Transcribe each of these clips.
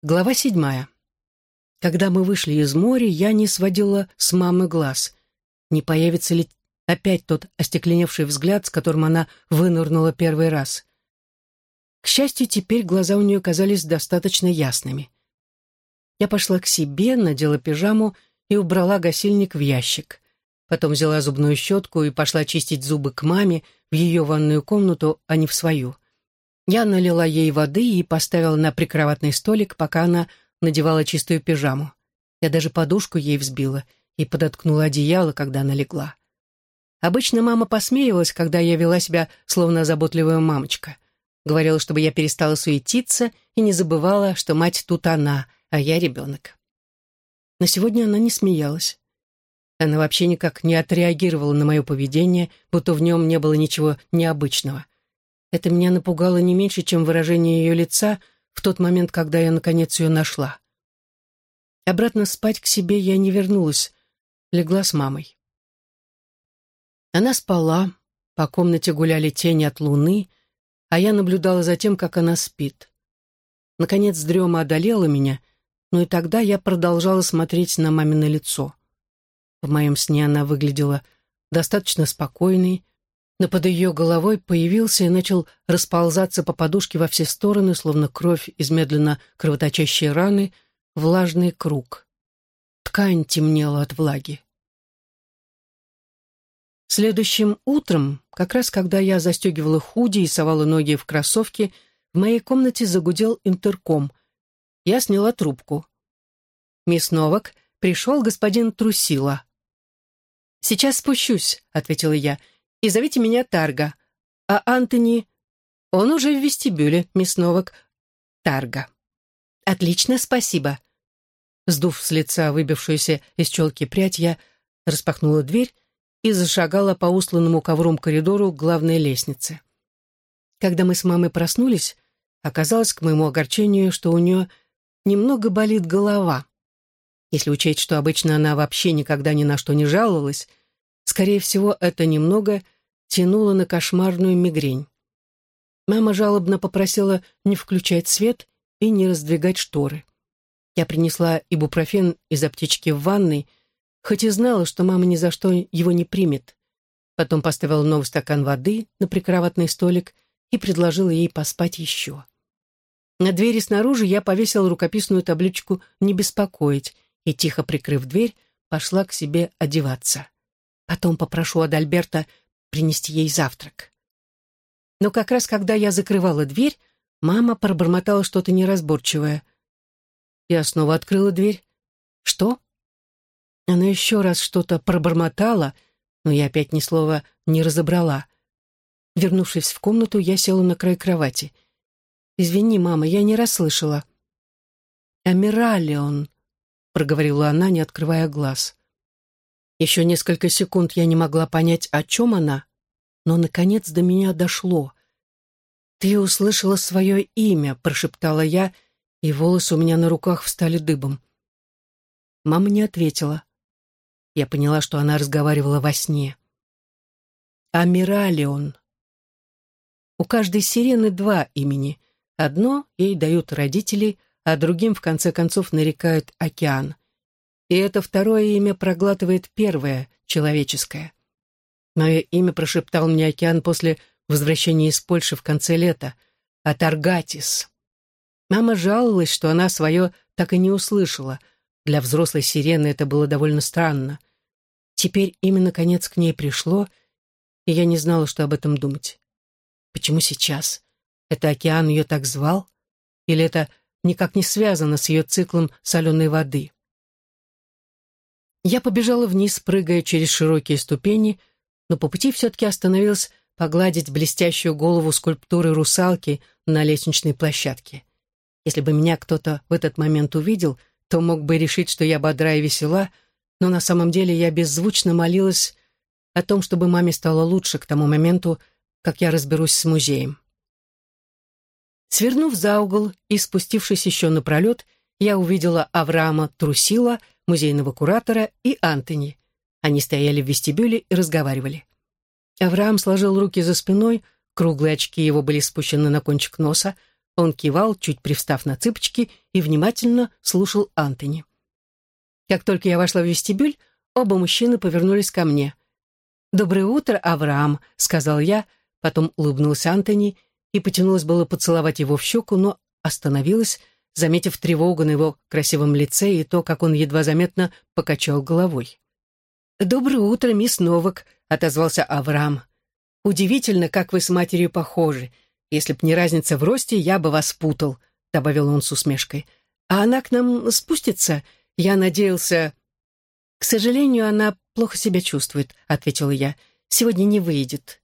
Глава седьмая. Когда мы вышли из моря, я не сводила с мамы глаз. Не появится ли опять тот остекленевший взгляд, с которым она вынырнула первый раз? К счастью, теперь глаза у нее казались достаточно ясными. Я пошла к себе, надела пижаму и убрала гасильник в ящик. Потом взяла зубную щетку и пошла чистить зубы к маме в ее ванную комнату, а не в свою — я налила ей воды и поставила на прикроватный столик, пока она надевала чистую пижаму. Я даже подушку ей взбила и подоткнула одеяло, когда она легла. Обычно мама посмеивалась, когда я вела себя словно заботливая мамочка. Говорила, чтобы я перестала суетиться и не забывала, что мать тут она, а я ребенок. Но сегодня она не смеялась. Она вообще никак не отреагировала на мое поведение, будто в нем не было ничего необычного. Это меня напугало не меньше, чем выражение ее лица в тот момент, когда я, наконец, ее нашла. Обратно спать к себе я не вернулась, легла с мамой. Она спала, по комнате гуляли тени от луны, а я наблюдала за тем, как она спит. Наконец дрема одолела меня, но и тогда я продолжала смотреть на мамино лицо. В моем сне она выглядела достаточно спокойной, но под ее головой появился и начал расползаться по подушке во все стороны, словно кровь из медленно кровоточащей раны, влажный круг. Ткань темнела от влаги. Следующим утром, как раз когда я застегивала худи и совала ноги в кроссовки, в моей комнате загудел интерком. Я сняла трубку. «Мисс Новак, пришел господин Трусила». «Сейчас спущусь», — ответила я, — и зовите меня Тарга. А Антони... Он уже в вестибюле, мисс Новак. Тарга. Отлично, спасибо. Сдув с лица выбившуюся из челки прядь, я распахнула дверь и зашагала по усланному ковром коридору главной лестнице. Когда мы с мамой проснулись, оказалось к моему огорчению, что у нее немного болит голова. Если учесть, что обычно она вообще никогда ни на что не жаловалась, Скорее всего, это немного тянуло на кошмарную мигрень. Мама жалобно попросила не включать свет и не раздвигать шторы. Я принесла ибупрофен из аптечки в ванной, хоть и знала, что мама ни за что его не примет. Потом поставила новый стакан воды на прикроватный столик и предложила ей поспать еще. На двери снаружи я повесила рукописную табличку «Не беспокоить» и, тихо прикрыв дверь, пошла к себе одеваться. Потом попрошу Адальберта принести ей завтрак. Но как раз когда я закрывала дверь, мама пробормотала что-то неразборчивое. Я снова открыла дверь. «Что?» Она еще раз что-то пробормотала, но я опять ни слова не разобрала. Вернувшись в комнату, я села на край кровати. «Извини, мама, я не расслышала». «Амиралион», — проговорила она, не открывая глаз. Еще несколько секунд я не могла понять, о чем она, но, наконец, до меня дошло. «Ты услышала свое имя», — прошептала я, и волосы у меня на руках встали дыбом. Мама не ответила. Я поняла, что она разговаривала во сне. Амиралион. У каждой сирены два имени. Одно ей дают родители, а другим, в конце концов, нарекают океан и это второе имя проглатывает первое, человеческое. Мое имя прошептал мне океан после возвращения из Польши в конце лета. Атаргатис. Мама жаловалась, что она свое так и не услышала. Для взрослой сирены это было довольно странно. Теперь именно конец к ней пришло, и я не знала, что об этом думать. Почему сейчас? Это океан ее так звал? Или это никак не связано с ее циклом соленой воды? Я побежала вниз, прыгая через широкие ступени, но по пути все-таки остановилась погладить блестящую голову скульптуры русалки на лестничной площадке. Если бы меня кто-то в этот момент увидел, то мог бы решить, что я бодра и весела, но на самом деле я беззвучно молилась о том, чтобы маме стало лучше к тому моменту, как я разберусь с музеем. Свернув за угол и спустившись еще напролет, я увидела Авраама Трусила — музейного куратора и Антони. Они стояли в вестибюле и разговаривали. Авраам сложил руки за спиной, круглые очки его были спущены на кончик носа, Он кивал, чуть привстав на цыпочки, и внимательно слушал Антони. Как только я вошла в вестибюль, оба мужчины повернулись ко мне. «Доброе утро, Авраам», — сказал я, потом улыбнулся Антони и потянулась было поцеловать его в щеку, но остановилась, заметив тревогу на его красивом лице и то, как он едва заметно покачал головой. «Доброе утро, мисс Новак», — отозвался Авраам. «Удивительно, как вы с матерью похожи. Если б не разница в росте, я бы вас путал», — добавил он с усмешкой. «А она к нам спустится? Я надеялся...» «К сожалению, она плохо себя чувствует», — ответила я. «Сегодня не выйдет».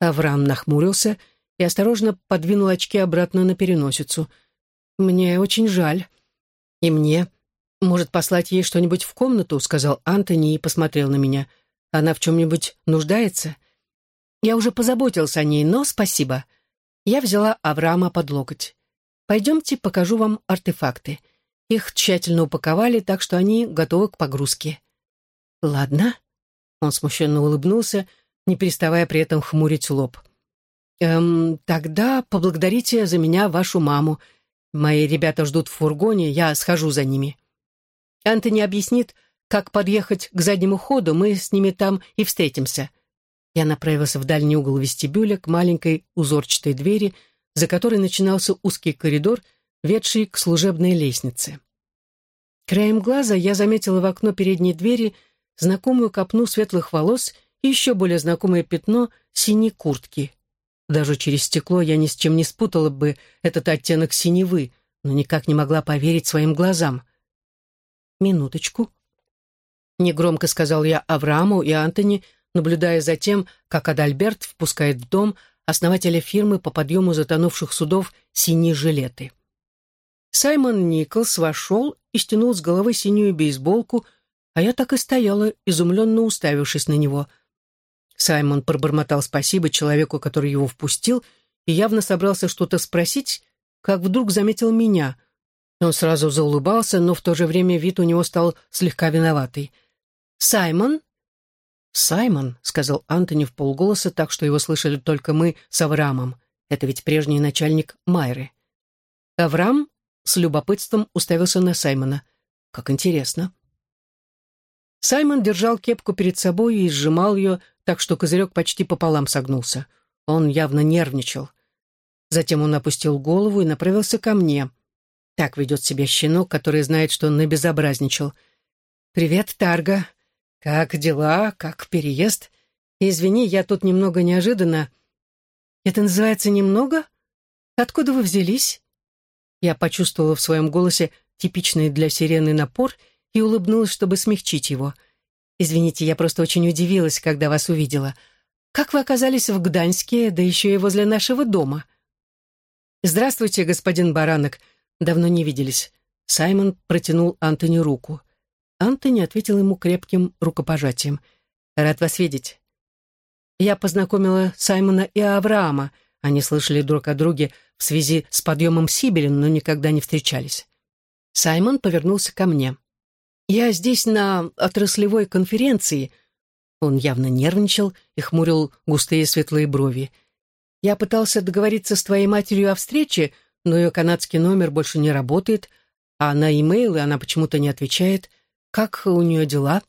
Авраам нахмурился и осторожно подвинул очки обратно на переносицу. «Мне очень жаль. И мне. Может, послать ей что-нибудь в комнату?» — сказал Антони и посмотрел на меня. «Она в чем-нибудь нуждается?» «Я уже позаботился о ней, но спасибо. Я взяла Авраама под локоть. «Пойдемте, покажу вам артефакты. Их тщательно упаковали, так что они готовы к погрузке». «Ладно». Он смущенно улыбнулся, не переставая при этом хмурить лоб. «Эм, тогда поблагодарите за меня вашу маму. Мои ребята ждут в фургоне, я схожу за ними». Антони объяснит, как подъехать к заднему ходу, мы с ними там и встретимся. Я направился в дальний угол вестибюля к маленькой узорчатой двери, за которой начинался узкий коридор, ведший к служебной лестнице. Краем глаза я заметила в окно передней двери знакомую копну светлых волос и еще более знакомое пятно синей куртки. Даже через стекло я ни с чем не спутала бы этот оттенок синевы, но никак не могла поверить своим глазам. «Минуточку», — негромко сказал я Аврааму и Антони, наблюдая за тем, как Адальберт впускает в дом основателя фирмы по подъему затонувших судов «Синие жилеты». Саймон Николс вошел и стянул с головы синюю бейсболку, а я так и стояла, изумленно уставившись на него. Саймон пробормотал спасибо человеку, который его впустил, и явно собрался что-то спросить, как вдруг заметил меня. Он сразу заулыбался, но в то же время вид у него стал слегка виноватый. «Саймон?» «Саймон», — сказал Антони в полголоса, так что его слышали только мы с Авраамом. Это ведь прежний начальник Майры. Авраам с любопытством уставился на Саймона. «Как интересно». Саймон держал кепку перед собой и сжимал ее, так что козырек почти пополам согнулся. Он явно нервничал. Затем он опустил голову и направился ко мне. Так ведет себя щенок, который знает, что он набезобразничал. «Привет, Тарга», «Как дела? Как переезд? Извини, я тут немного неожиданно...» «Это называется немного? Откуда вы взялись?» Я почувствовала в своем голосе типичный для сирены напор и улыбнулась, чтобы смягчить его. «Извините, я просто очень удивилась, когда вас увидела. Как вы оказались в Гданьске, да еще и возле нашего дома?» «Здравствуйте, господин Баранок. Давно не виделись». Саймон протянул Антони руку. Антони ответил ему крепким рукопожатием. «Рад вас видеть». Я познакомила Саймона и Авраама. Они слышали друг о друге в связи с подъемом Сибелин, но никогда не встречались. Саймон повернулся ко мне. «Я здесь на отраслевой конференции». Он явно нервничал и хмурил густые светлые брови. «Я пытался договориться с твоей матерью о встрече, но ее канадский номер больше не работает, а на имейлы она почему-то не отвечает. Как у нее дела?»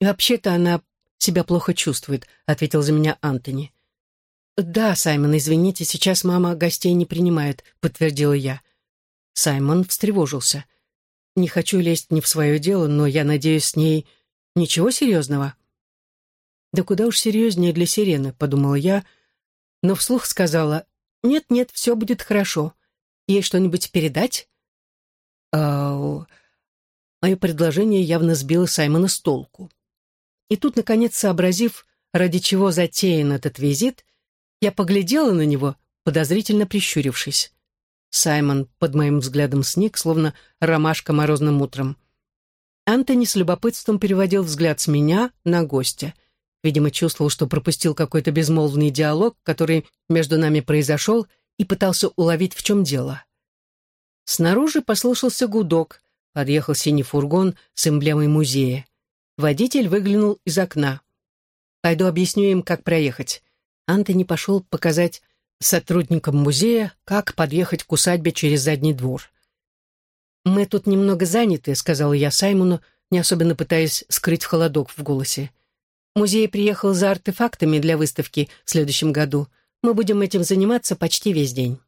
«Вообще-то она себя плохо чувствует», — ответил за меня Антони. «Да, Саймон, извините, сейчас мама гостей не принимает», — подтвердила я. Саймон встревожился. «Не хочу лезть не в свое дело, но я надеюсь, с ней ничего серьезного». «Да куда уж серьезнее для сирены», — подумала я, но вслух сказала, «Нет-нет, все будет хорошо. Ей что-нибудь передать?» «А, Мое предложение явно сбило Саймона с толку. И тут, наконец, сообразив, ради чего затеян этот визит, я поглядела на него, подозрительно прищурившись. Саймон под моим взглядом сник, словно ромашка морозным утром. Антони с любопытством переводил взгляд с меня на гостя. Видимо, чувствовал, что пропустил какой-то безмолвный диалог, который между нами произошел, и пытался уловить, в чем дело. Снаружи послышался гудок, Подъехал синий фургон с эмблемой музея. Водитель выглянул из окна. «Пойду объясню им, как проехать». Антони пошел показать сотрудникам музея, как подъехать к усадьбе через задний двор. «Мы тут немного заняты», — сказала я Саймону, не особенно пытаясь скрыть холодок в голосе. «Музей приехал за артефактами для выставки в следующем году. Мы будем этим заниматься почти весь день».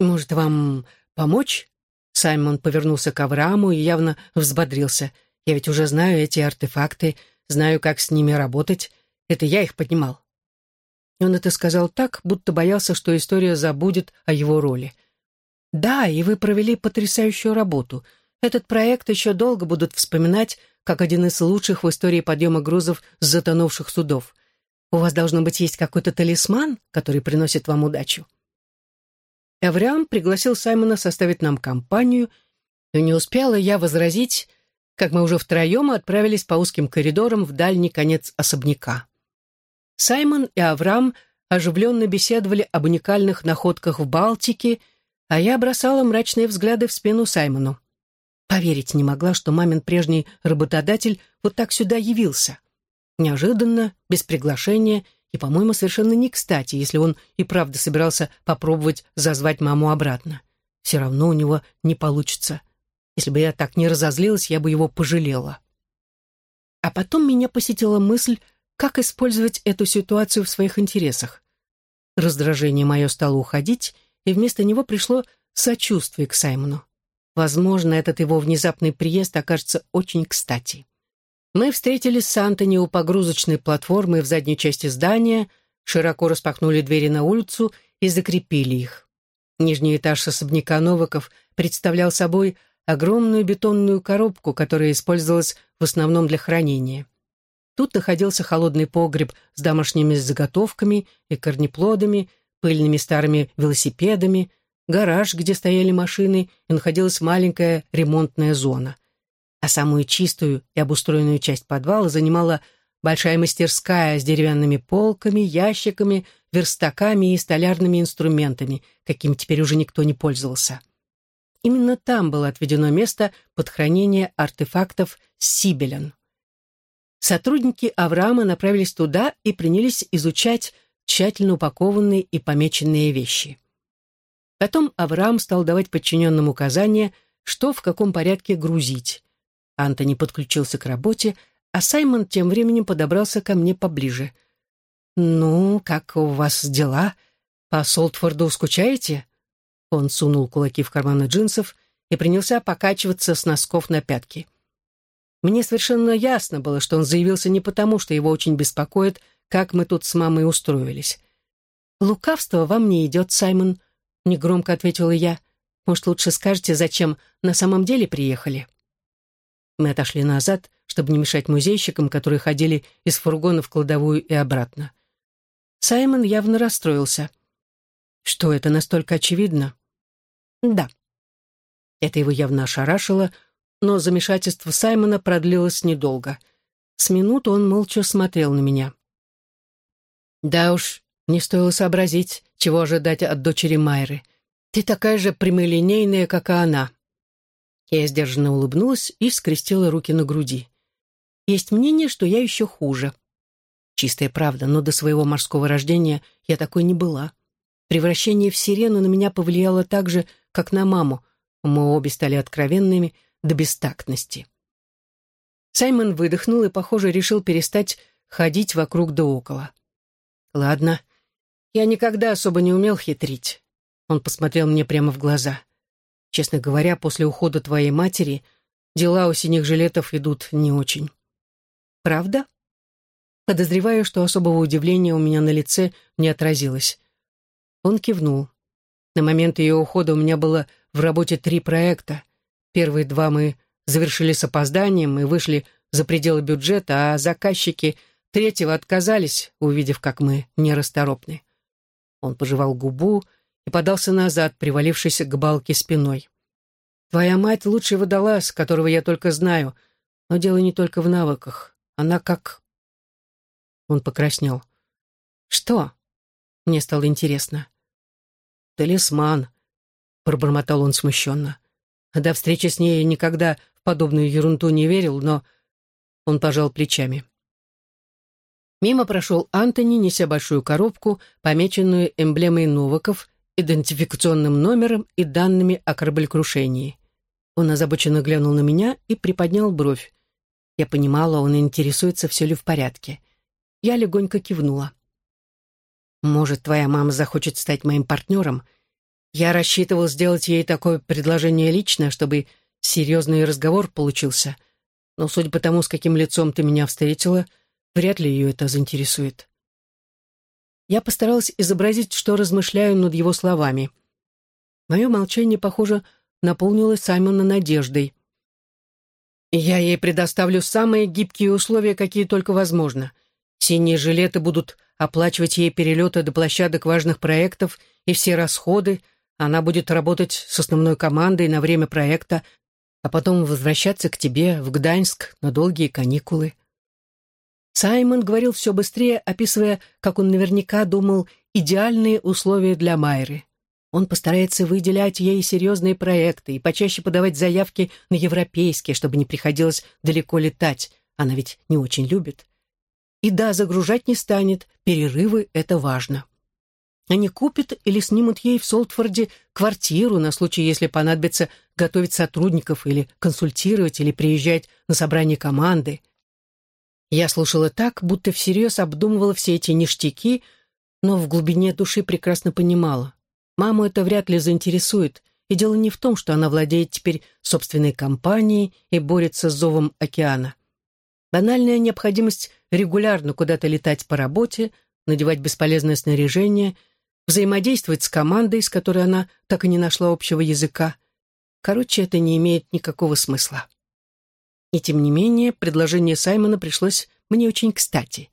«Может, вам помочь?» Саймон повернулся к Аврааму и явно взбодрился. «Я ведь уже знаю эти артефакты, знаю, как с ними работать. Это я их поднимал». Он это сказал так, будто боялся, что история забудет о его роли. «Да, и вы провели потрясающую работу. Этот проект еще долго будут вспоминать, как один из лучших в истории подъема грузов с затонувших судов. У вас, должно быть, есть какой-то талисман, который приносит вам удачу». Авраам пригласил Саймона составить нам компанию, и не успела я возразить, как мы уже втроем отправились по узким коридорам в дальний конец особняка. Саймон и Авраам оживленно беседовали об уникальных находках в Балтике, а я бросала мрачные взгляды в спину Саймону. Поверить не могла, что мамин прежний работодатель вот так сюда явился. Неожиданно, без приглашения и, по-моему, совершенно не кстати, если он и правда собирался попробовать зазвать маму обратно. Все равно у него не получится. Если бы я так не разозлилась, я бы его пожалела. А потом меня посетила мысль, как использовать эту ситуацию в своих интересах. Раздражение мое стало уходить, и вместо него пришло сочувствие к Саймону. Возможно, этот его внезапный приезд окажется очень кстати. Мы встретились с Антони у погрузочной платформы в задней части здания, широко распахнули двери на улицу и закрепили их. Нижний этаж особняка Новиков представлял собой огромную бетонную коробку, которая использовалась в основном для хранения. Тут находился холодный погреб с домашними заготовками и корнеплодами, пыльными старыми велосипедами, гараж, где стояли машины, и находилась маленькая ремонтная зона. А самую чистую и обустроенную часть подвала занимала большая мастерская с деревянными полками, ящиками, верстаками и столярными инструментами, каким теперь уже никто не пользовался. Именно там было отведено место под хранение артефактов Сибелен. Сотрудники Авраама направились туда и принялись изучать тщательно упакованные и помеченные вещи. Потом Авраам стал давать подчиненным указания, что в каком порядке грузить. Антони подключился к работе, а Саймон тем временем подобрался ко мне поближе. «Ну, как у вас дела? По Солтфорду скучаете?» Он сунул кулаки в карманы джинсов и принялся покачиваться с носков на пятки. Мне совершенно ясно было, что он заявился не потому, что его очень беспокоит, как мы тут с мамой устроились. «Лукавство вам не идет, Саймон», — негромко ответила я. «Может, лучше скажете, зачем на самом деле приехали?» Мы отошли назад, чтобы не мешать музейщикам, которые ходили из фургона в кладовую и обратно. Саймон явно расстроился. «Что, это настолько очевидно?» «Да». Это его явно ошарашило, но замешательство Саймона продлилось недолго. С минуту он молча смотрел на меня. «Да уж, не стоило сообразить, чего ожидать от дочери Майры. Ты такая же прямолинейная, как и она». Я сдержанно улыбнулась и скрестила руки на груди. «Есть мнение, что я еще хуже». Чистая правда, но до своего морского рождения я такой не была. Превращение в сирену на меня повлияло так же, как на маму. Мы обе стали откровенными, до бестактности. Саймон выдохнул и, похоже, решил перестать ходить вокруг да около. «Ладно, я никогда особо не умел хитрить». Он посмотрел мне прямо в глаза. «Честно говоря, после ухода твоей матери дела у синих жилетов идут не очень». «Правда?» Подозреваю, что особого удивления у меня на лице не отразилось. Он кивнул. На момент ее ухода у меня было в работе три проекта — Первые два мы завершили с опозданием и вышли за пределы бюджета, а заказчики третьего отказались, увидев, как мы нерасторопны. Он пожевал губу и подался назад, привалившись к балке спиной. «Твоя мать лучший водолаз, которого я только знаю, но дело не только в навыках. Она как...» Он покраснел. «Что?» Мне стало интересно. «Талисман», — пробормотал он смущенно. До встречи с ней я никогда в подобную ерунду не верил, но он пожал плечами. Мимо прошел Антони, неся большую коробку, помеченную эмблемой Новаков, идентификационным номером и данными о кораблекрушении. Он озабоченно глянул на меня и приподнял бровь. Я понимала, он интересуется, все ли в порядке. Я легонько кивнула. «Может, твоя мама захочет стать моим партнером? Я рассчитывал сделать ей такое предложение лично, чтобы серьезный разговор получился. Но судя по тому, с каким лицом ты меня встретила, вряд ли ее это заинтересует». Я постаралась изобразить, что размышляю над его словами. Мое молчание, похоже, наполнилось Саймона надеждой. «Я ей предоставлю самые гибкие условия, какие только возможно. Синие жилеты будут оплачивать ей перелеты до площадок важных проектов и все расходы. Она будет работать с основной командой на время проекта, а потом возвращаться к тебе в Гданьск на долгие каникулы». Саймон говорил все быстрее, описывая, как он наверняка думал, идеальные условия для Майры. Он постарается выделять ей серьезные проекты и почаще подавать заявки на европейские, чтобы не приходилось далеко летать. Она ведь не очень любит. И да, загружать не станет, перерывы — это важно. Они купят или снимут ей в Солтфорде квартиру на случай, если понадобится готовить сотрудников или консультировать, или приезжать на собрание команды — я слушала так, будто всерьез обдумывала все эти ништяки, но в глубине души прекрасно понимала. Маму это вряд ли заинтересует, и дело не в том, что она владеет теперь собственной компанией и борется с зовом океана. Банальная необходимость регулярно куда-то летать по работе, надевать бесполезное снаряжение, взаимодействовать с командой, с которой она так и не нашла общего языка. Короче, это не имеет никакого смысла. И тем не менее, предложение Саймона пришлось мне очень кстати.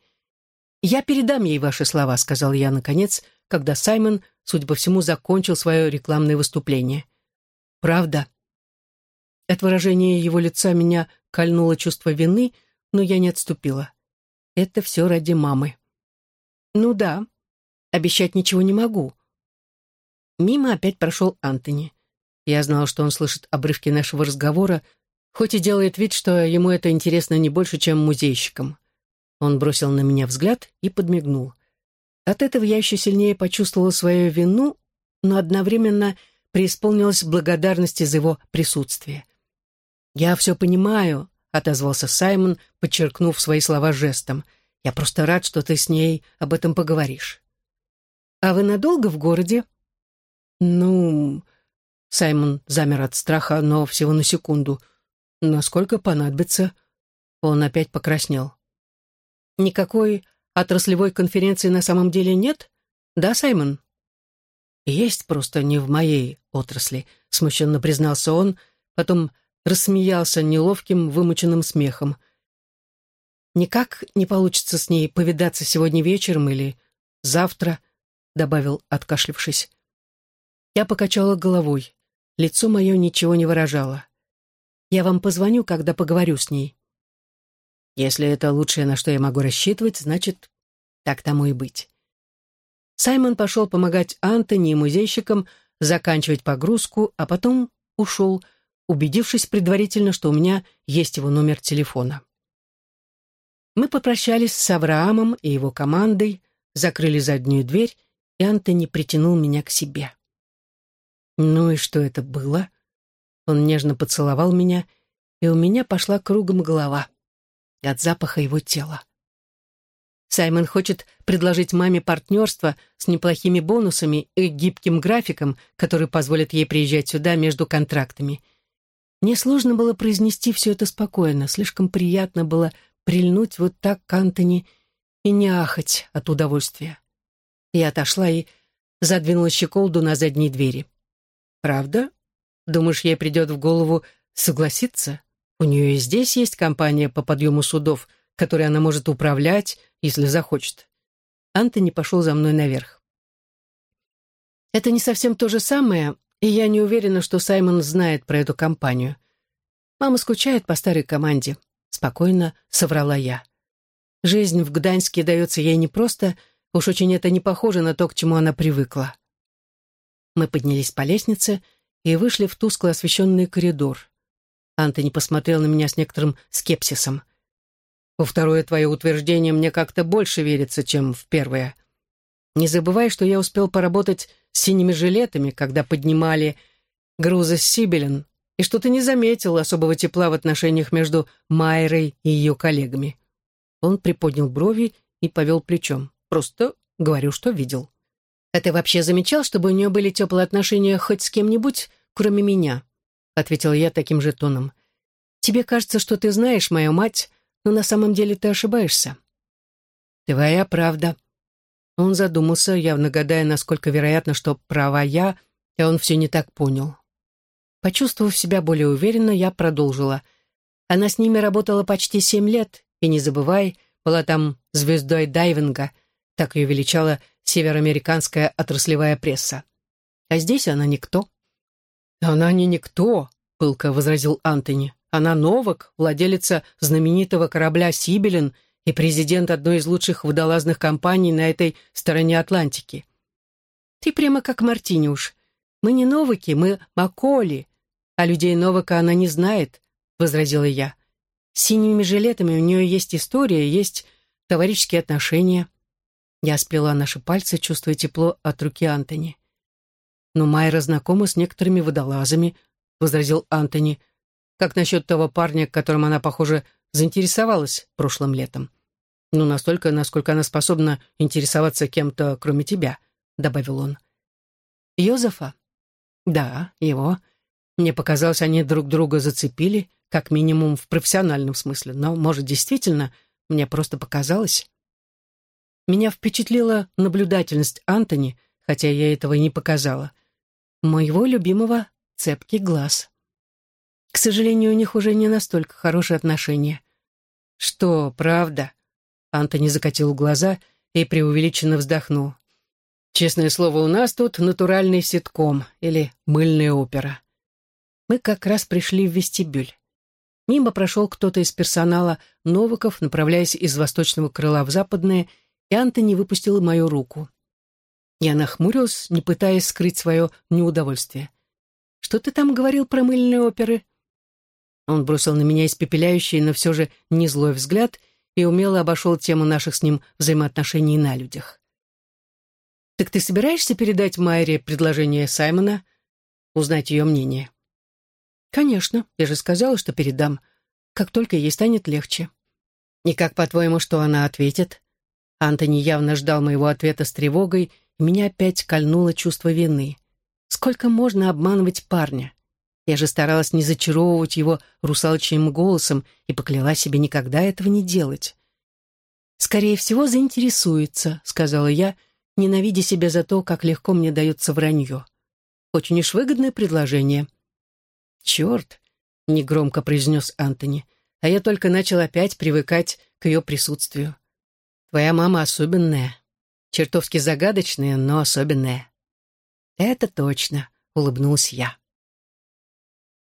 «Я передам ей ваши слова», — сказал я, наконец, когда Саймон, судя по всему, закончил свое рекламное выступление. «Правда?» От выражения его лица меня кольнуло чувство вины, но я не отступила. Это все ради мамы. «Ну да, обещать ничего не могу». Мимо опять прошел Антони. Я знал, что он слышит обрывки нашего разговора, хоть и делает вид, что ему это интересно не больше, чем музейщикам. Он бросил на меня взгляд и подмигнул. От этого я еще сильнее почувствовала свою вину, но одновременно преисполнилась благодарности за его присутствие. «Я все понимаю», — отозвался Саймон, подчеркнув свои слова жестом. «Я просто рад, что ты с ней об этом поговоришь». «А вы надолго в городе?» «Ну...» Саймон замер от страха, но всего на секунду. Насколько понадобится. Он опять покраснел. Никакой отраслевой конференции на самом деле нет? Да, Саймон? Есть просто не в моей отрасли, смущенно признался он, потом рассмеялся неловким, вымученным смехом. «Никак не получится с ней повидаться сегодня вечером или завтра», — добавил, откашлившись. Я покачала головой. Лицо мое ничего не выражало. Я вам позвоню, когда поговорю с ней. Если это лучшее, на что я могу рассчитывать, значит, так тому и быть. Саймон пошел помогать Антони и музейщикам заканчивать погрузку, а потом ушел, убедившись предварительно, что у меня есть его номер телефона. Мы попрощались с Авраамом и его командой, закрыли заднюю дверь, и Антони притянул меня к себе. Ну и что это было? Он нежно поцеловал меня, и у меня пошла кругом голова от запаха его тела. Саймон хочет предложить маме партнерство с неплохими бонусами и гибким графиком, который позволит ей приезжать сюда между контрактами. Мне сложно было произнести все это спокойно, слишком приятно было прильнуть вот так к Антони и не ахать от удовольствия. Я отошла и задвинула щеколду на задней двери. «Правда?» Думаешь, ей придет в голову согласиться? У нее и здесь есть компания по подъему судов, которой она может управлять, если захочет. Антони пошел за мной наверх. Это не совсем то же самое, и я не уверена, что Саймон знает про эту компанию. Мама скучает по старой команде, спокойно соврала я. Жизнь в Гданьске дается ей непросто, уж очень это не похоже на то, к чему она привыкла. Мы поднялись по лестнице, и вышли в тускло освещенный коридор. Антони посмотрел на меня с некоторым скепсисом. Во второе твое утверждение мне как-то больше верится, чем в первое. Не забывай, что я успел поработать с синими жилетами, когда поднимали грузы с Сибелин, и что ты не заметил особого тепла в отношениях между Майрой и ее коллегами. Он приподнял брови и повел плечом. Просто говорю, что видел. «А ты вообще замечал, чтобы у нее были теплые отношения хоть с кем-нибудь, кроме меня?» — ответил я таким же тоном. «Тебе кажется, что ты знаешь мою мать, но на самом деле ты ошибаешься». «Твоя правда». Он задумался, явно гадая, насколько вероятно, что права я, и он все не так понял. Почувствовав себя более уверенно, я продолжила. Она с ними работала почти семь лет, и, не забывай, была там звездой дайвинга, так ее величала североамериканская отраслевая пресса. А здесь она никто. «Она не никто», — пылко возразил Антони. «Она Новак, владелица знаменитого корабля «Сибелин» и президент одной из лучших водолазных компаний на этой стороне Атлантики». «Ты прямо как Мартиниуш. Мы не Новаки, мы Маколи, а людей Новака она не знает», — возразила я. «С синими жилетами у нее есть история, есть товарищеские отношения». Я сплела наши пальцы, чувствуя тепло от руки Антони. «Но Майра знакома с некоторыми водолазами», — возразил Антони. «Как насчет того парня, которым она, похоже, заинтересовалась прошлым летом? Ну, настолько, насколько она способна интересоваться кем-то, кроме тебя», — добавил он. «Йозефа?» «Да, его. Мне показалось, они друг друга зацепили, как минимум в профессиональном смысле, но, может, действительно, мне просто показалось». Меня впечатлила наблюдательность Антони, хотя я этого не показала моего любимого цепкий глаз. К сожалению, у них уже не настолько хорошие отношения. Что, правда? Антони закатил глаза и преувеличенно вздохнул. Честное слово, у нас тут натуральный ситком или мыльная опера. Мы как раз пришли в вестибюль. Мимо прошел кто-то из персонала Новиков, направляясь из восточного крыла в западное, и Антони выпустил мою руку. Я нахмурилась, не пытаясь скрыть свое неудовольствие. «Что ты там говорил про мыльные оперы?» Он бросил на меня испепеляющий, но все же не злой взгляд и умело обошел тему наших с ним взаимоотношений на людях. «Так ты собираешься передать Майре предложение Саймона, узнать ее мнение?» «Конечно, я же сказала, что передам, как только ей станет легче». «И как, по-твоему, что она ответит?» Антони явно ждал моего ответа с тревогой меня опять кольнуло чувство вины. Сколько можно обманывать парня? Я же старалась не зачаровывать его русалочьим голосом и покляла себе никогда этого не делать. «Скорее всего, заинтересуется», — сказала я, ненавидя себя за то, как легко мне дается вранье. «Очень уж выгодное предложение». «Черт!» — негромко произнес Антони, а я только начал опять привыкать к ее присутствию. «Твоя мама особенная, чертовски загадочные, но особенные. «Это точно», — улыбнулась я.